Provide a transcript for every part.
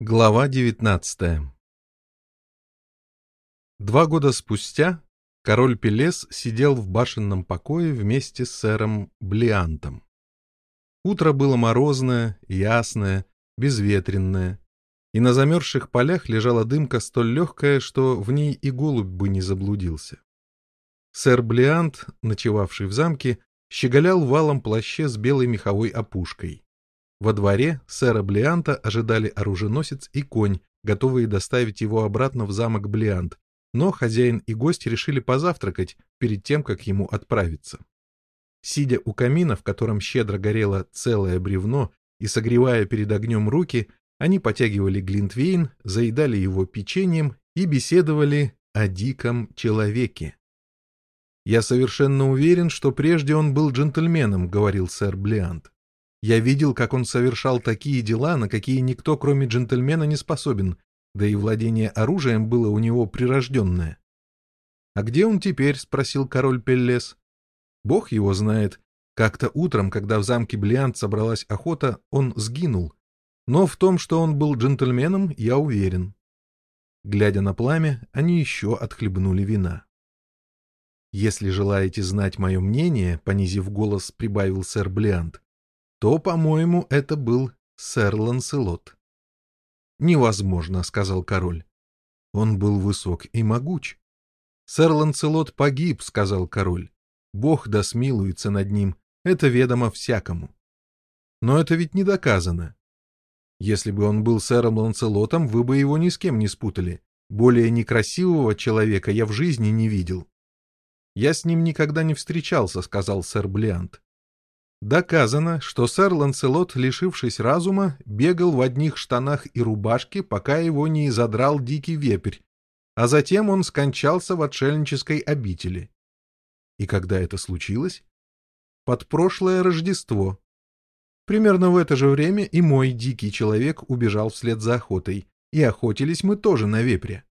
Глава 19 Два года спустя король Пелес сидел в башенном покое вместе с сэром Блиантом. Утро было морозное, ясное, безветренное, и на замерзших полях лежала дымка столь легкая, что в ней и голубь бы не заблудился. Сэр Блиант, ночевавший в замке, щеголял валом плаще с белой меховой опушкой. Во дворе сэра Блианта ожидали оруженосец и конь, готовые доставить его обратно в замок Блиант, но хозяин и гость решили позавтракать перед тем, как ему отправиться. Сидя у камина, в котором щедро горело целое бревно, и согревая перед огнем руки, они потягивали глинтвейн, заедали его печеньем и беседовали о диком человеке. «Я совершенно уверен, что прежде он был джентльменом», — говорил сэр Блиант. Я видел, как он совершал такие дела, на какие никто, кроме джентльмена, не способен, да и владение оружием было у него прирожденное. — А где он теперь? — спросил король Пеллес. — Бог его знает. Как-то утром, когда в замке Блиант собралась охота, он сгинул. Но в том, что он был джентльменом, я уверен. Глядя на пламя, они еще отхлебнули вина. — Если желаете знать мое мнение, — понизив голос, прибавил сэр Блиант, то, по-моему, это был сэр Ланселот. «Невозможно», — сказал король. Он был высок и могуч. «Сэр Ланселот погиб», — сказал король. «Бог да смилуется над ним, это ведомо всякому». «Но это ведь не доказано. Если бы он был сэром Ланселотом, вы бы его ни с кем не спутали. Более некрасивого человека я в жизни не видел». «Я с ним никогда не встречался», — сказал сэр Блиант. Доказано, что сэр Ланселот, лишившись разума, бегал в одних штанах и рубашке, пока его не изодрал дикий вепрь, а затем он скончался в отшельнической обители. И когда это случилось? Под прошлое Рождество. Примерно в это же время и мой дикий человек убежал вслед за охотой, и охотились мы тоже на вепре.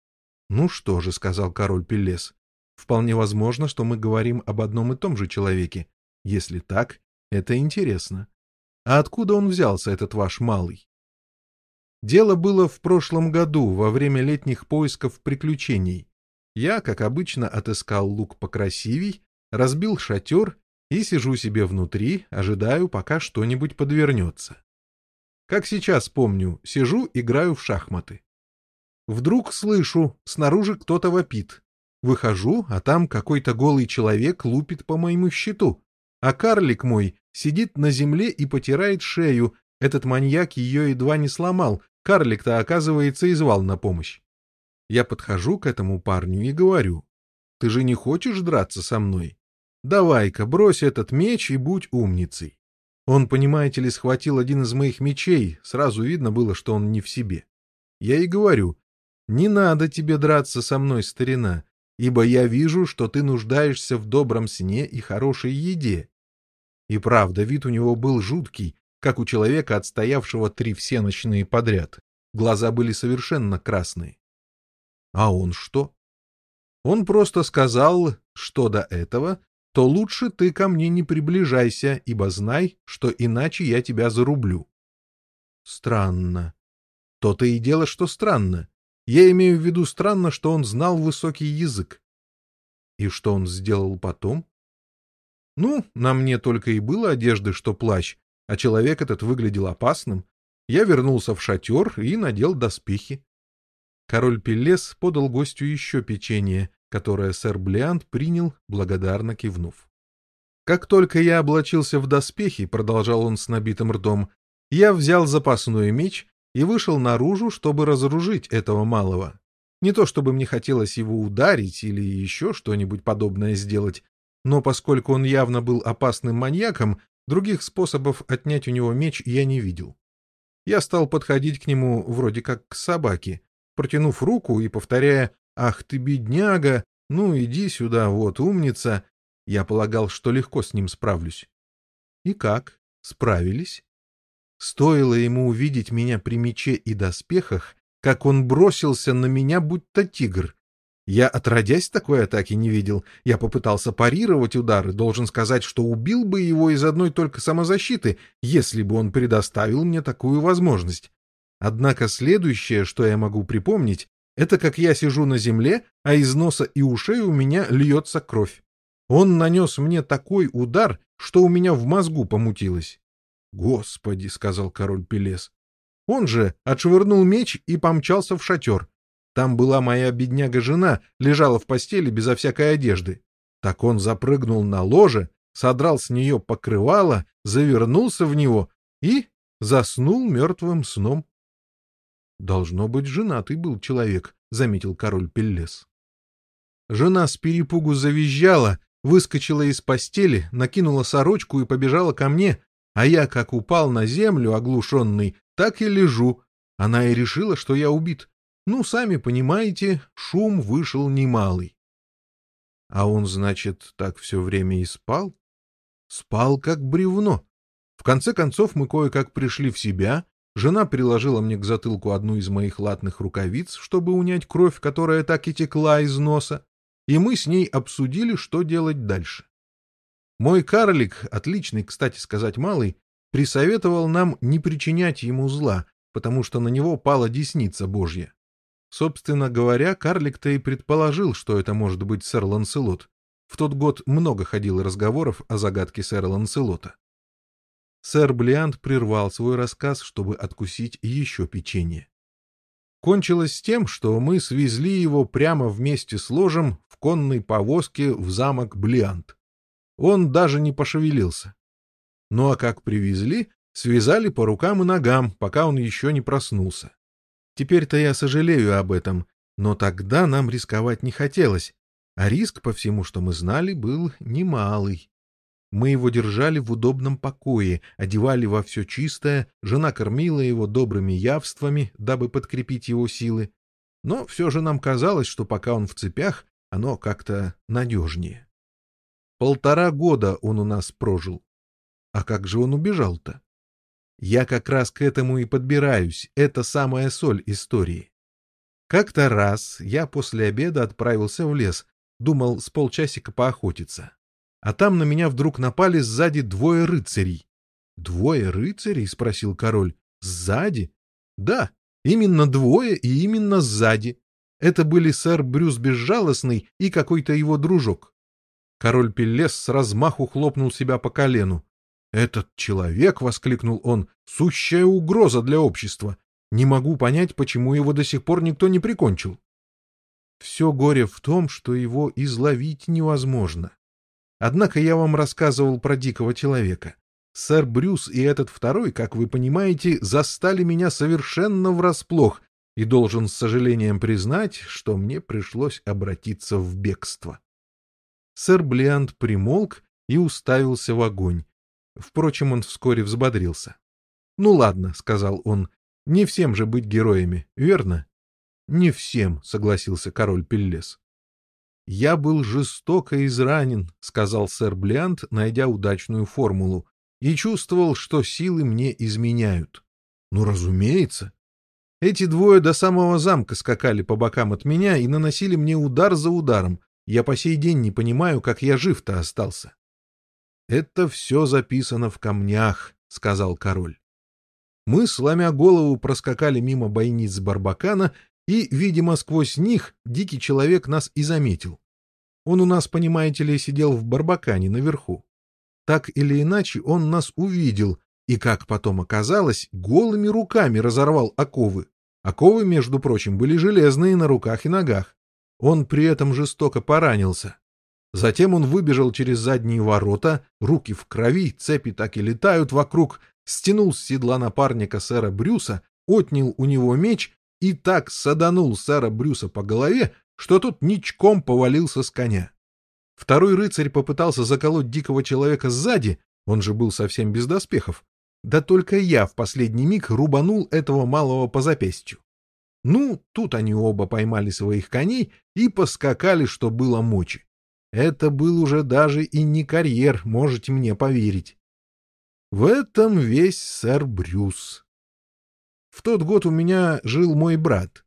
— Ну что же, — сказал король Пелес, — вполне возможно, что мы говорим об одном и том же человеке, если так, это интересно. А откуда он взялся, этот ваш малый? Дело было в прошлом году, во время летних поисков приключений. Я, как обычно, отыскал лук покрасивей, разбил шатер и сижу себе внутри, ожидаю, пока что-нибудь подвернется. Как сейчас помню, сижу, играю в шахматы. Вдруг слышу, снаружи кто-то вопит. Выхожу, а там какой-то голый человек лупит по моему щиту а карлик мой сидит на земле и потирает шею. Этот маньяк ее едва не сломал. Карлик-то, оказывается, и звал на помощь. Я подхожу к этому парню и говорю, «Ты же не хочешь драться со мной? Давай-ка, брось этот меч и будь умницей». Он, понимаете ли, схватил один из моих мечей, сразу видно было, что он не в себе. Я и говорю, «Не надо тебе драться со мной, старина, ибо я вижу, что ты нуждаешься в добром сне и хорошей еде. И правда, вид у него был жуткий, как у человека, отстоявшего три всеночные подряд. Глаза были совершенно красные. А он что? Он просто сказал, что до этого, то лучше ты ко мне не приближайся, ибо знай, что иначе я тебя зарублю. Странно. То-то и дело, что странно. Я имею в виду странно, что он знал высокий язык. И что он сделал потом? Ну, на мне только и было одежды, что плащ, а человек этот выглядел опасным. Я вернулся в шатер и надел доспехи. Король Пеллес подал гостю еще печенье, которое сэр Блиант принял, благодарно кивнув. Как только я облачился в доспехи, продолжал он с набитым ртом, я взял запасной меч и вышел наружу, чтобы разоружить этого малого. Не то чтобы мне хотелось его ударить или еще что-нибудь подобное сделать, но поскольку он явно был опасным маньяком, других способов отнять у него меч я не видел. Я стал подходить к нему вроде как к собаке, протянув руку и повторяя «Ах ты, бедняга! Ну, иди сюда, вот, умница!» Я полагал, что легко с ним справлюсь. И как? Справились? Стоило ему увидеть меня при мече и доспехах, как он бросился на меня, будто тигр. Я, отродясь, такой атаки не видел. Я попытался парировать удары, должен сказать, что убил бы его из одной только самозащиты, если бы он предоставил мне такую возможность. Однако следующее, что я могу припомнить, это как я сижу на земле, а из носа и ушей у меня льется кровь. Он нанес мне такой удар, что у меня в мозгу помутилось. — Господи, — сказал король Пелес. Он же отшвырнул меч и помчался в шатер. Там была моя бедняга-жена, лежала в постели безо всякой одежды. Так он запрыгнул на ложе, содрал с нее покрывало, завернулся в него и заснул мертвым сном. — Должно быть, женатый был человек, — заметил король Пеллес. Жена с перепугу завизжала, выскочила из постели, накинула сорочку и побежала ко мне, а я, как упал на землю, оглушенный, так и лежу. Она и решила, что я убит. Ну, сами понимаете, шум вышел немалый. А он, значит, так все время и спал? Спал, как бревно. В конце концов мы кое-как пришли в себя, жена приложила мне к затылку одну из моих латных рукавиц, чтобы унять кровь, которая так и текла из носа, и мы с ней обсудили, что делать дальше. Мой карлик, отличный, кстати сказать, малый, присоветовал нам не причинять ему зла, потому что на него пала десница Божья. Собственно говоря, карлик-то и предположил, что это может быть сэр Ланселот. В тот год много ходило разговоров о загадке сэра Ланселота. Сэр Блиант прервал свой рассказ, чтобы откусить еще печенье. Кончилось с тем, что мы свезли его прямо вместе с ложем в конной повозке в замок Блиант. Он даже не пошевелился. Ну а как привезли, связали по рукам и ногам, пока он еще не проснулся. Теперь-то я сожалею об этом, но тогда нам рисковать не хотелось, а риск, по всему, что мы знали, был немалый. Мы его держали в удобном покое, одевали во все чистое, жена кормила его добрыми явствами, дабы подкрепить его силы. Но все же нам казалось, что пока он в цепях, оно как-то надежнее. Полтора года он у нас прожил. А как же он убежал-то? Я как раз к этому и подбираюсь, это самая соль истории. Как-то раз я после обеда отправился в лес, думал с полчасика поохотиться. А там на меня вдруг напали сзади двое рыцарей. — Двое рыцарей? — спросил король. — Сзади? — Да, именно двое и именно сзади. Это были сэр Брюс Безжалостный и какой-то его дружок. Король Пеллес с размаху хлопнул себя по колену. «Этот человек!» — воскликнул он. «Сущая угроза для общества! Не могу понять, почему его до сих пор никто не прикончил». Все горе в том, что его изловить невозможно. Однако я вам рассказывал про дикого человека. Сэр Брюс и этот второй, как вы понимаете, застали меня совершенно врасплох, и должен с сожалением признать, что мне пришлось обратиться в бегство. Сэр Блиант примолк и уставился в огонь. Впрочем, он вскоре взбодрился. — Ну ладно, — сказал он, — не всем же быть героями, верно? — Не всем, — согласился король Пеллес. — Я был жестоко изранен, — сказал сэр Блиант, найдя удачную формулу, и чувствовал, что силы мне изменяют. — Ну, разумеется. Эти двое до самого замка скакали по бокам от меня и наносили мне удар за ударом, я по сей день не понимаю, как я жив-то остался. — Это все записано в камнях, — сказал король. Мы, сломя голову, проскакали мимо бойниц Барбакана, и, видимо, сквозь них дикий человек нас и заметил. Он у нас, понимаете ли, сидел в Барбакане наверху. Так или иначе он нас увидел и, как потом оказалось, голыми руками разорвал оковы. Оковы, между прочим, были железные на руках и ногах. Он при этом жестоко поранился. Затем он выбежал через задние ворота, руки в крови, цепи так и летают вокруг, стянул с седла напарника сэра Брюса, отнял у него меч и так саданул сэра Брюса по голове, что тот ничком повалился с коня. Второй рыцарь попытался заколоть дикого человека сзади, он же был совсем без доспехов. Да только я в последний миг рубанул этого малого по запястью. Ну, тут они оба поймали своих коней и поскакали, что было мочи. Это был уже даже и не карьер, можете мне поверить. В этом весь сэр Брюс. В тот год у меня жил мой брат.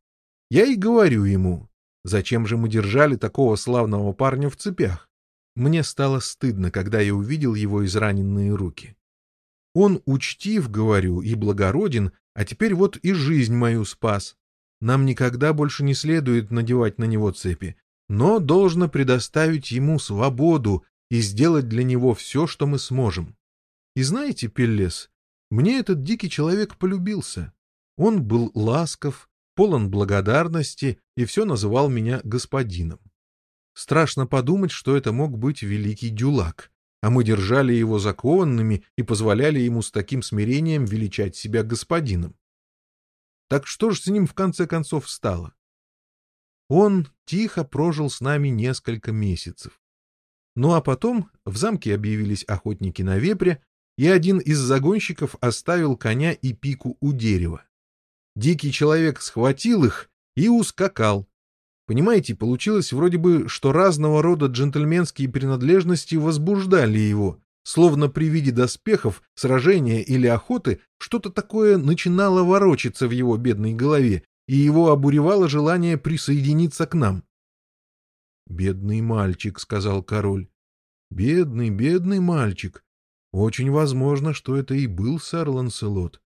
Я и говорю ему, зачем же мы держали такого славного парня в цепях? Мне стало стыдно, когда я увидел его израненные руки. Он учтив, говорю, и благороден, а теперь вот и жизнь мою спас. Нам никогда больше не следует надевать на него цепи, но должно предоставить ему свободу и сделать для него все, что мы сможем. И знаете, Пеллес, мне этот дикий человек полюбился. Он был ласков, полон благодарности и все называл меня господином. Страшно подумать, что это мог быть великий дюлак, а мы держали его закованными и позволяли ему с таким смирением величать себя господином. Так что же с ним в конце концов стало? Он тихо прожил с нами несколько месяцев. Ну а потом в замке объявились охотники на вепря, и один из загонщиков оставил коня и пику у дерева. Дикий человек схватил их и ускакал. Понимаете, получилось вроде бы, что разного рода джентльменские принадлежности возбуждали его, словно при виде доспехов, сражения или охоты что-то такое начинало ворочаться в его бедной голове, и его обуревало желание присоединиться к нам. «Бедный мальчик», — сказал король. «Бедный, бедный мальчик. Очень возможно, что это и был сэр Ланселот.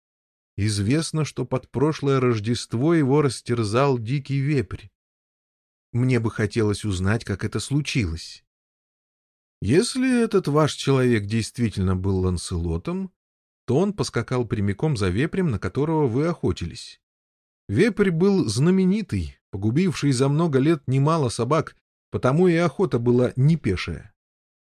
Известно, что под прошлое Рождество его растерзал дикий вепрь. Мне бы хотелось узнать, как это случилось. Если этот ваш человек действительно был Ланселотом, то он поскакал прямиком за вепрем, на которого вы охотились. Вепрь был знаменитый, погубивший за много лет немало собак, потому и охота была не пешая.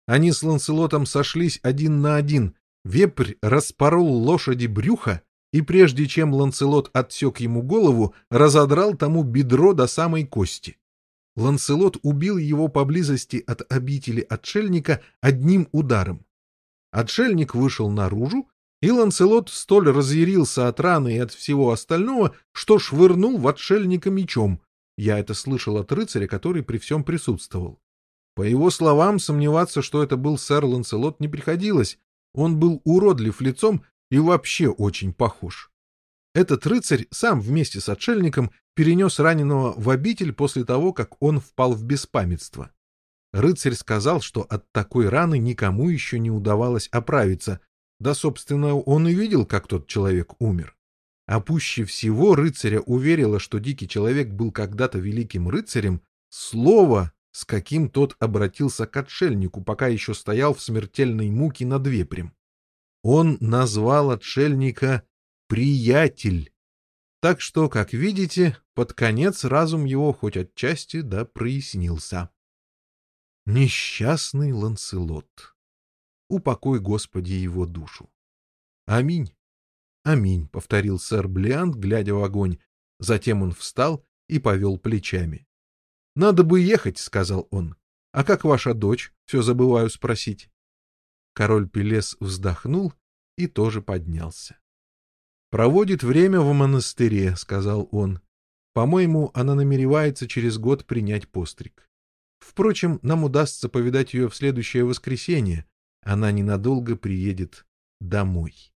Они с Ланселотом сошлись один на один. Вепрь распорол лошади брюха, и прежде чем Ланселот отсек ему голову, разодрал тому бедро до самой кости. Ланселот убил его поблизости от обители отшельника одним ударом. Отшельник вышел наружу, и Ланселот столь разъярился от раны и от всего остального, что швырнул в отшельника мечом. Я это слышал от рыцаря, который при всем присутствовал. По его словам, сомневаться, что это был сэр Ланселот, не приходилось. Он был уродлив лицом и вообще очень похож. Этот рыцарь сам вместе с отшельником перенес раненого в обитель после того, как он впал в беспамятство. Рыцарь сказал, что от такой раны никому еще не удавалось оправиться, да, собственно, он и видел, как тот человек умер. А пуще всего рыцаря уверило, что дикий человек был когда-то великим рыцарем, слово с каким тот обратился к отшельнику, пока еще стоял в смертельной муке над вепрем. Он назвал отшельника «приятель». Так что, как видите, под конец разум его хоть отчасти да прояснился. Несчастный Ланселот! Упокой, Господи, его душу! Аминь! Аминь, — повторил сэр Блиант, глядя в огонь. Затем он встал и повел плечами. Надо бы ехать, — сказал он. — А как ваша дочь? Все забываю спросить. Король Пелес вздохнул и тоже поднялся. — Проводит время в монастыре, — сказал он. — По-моему, она намеревается через год принять постриг. Впрочем, нам удастся повидать ее в следующее воскресенье. Она ненадолго приедет домой.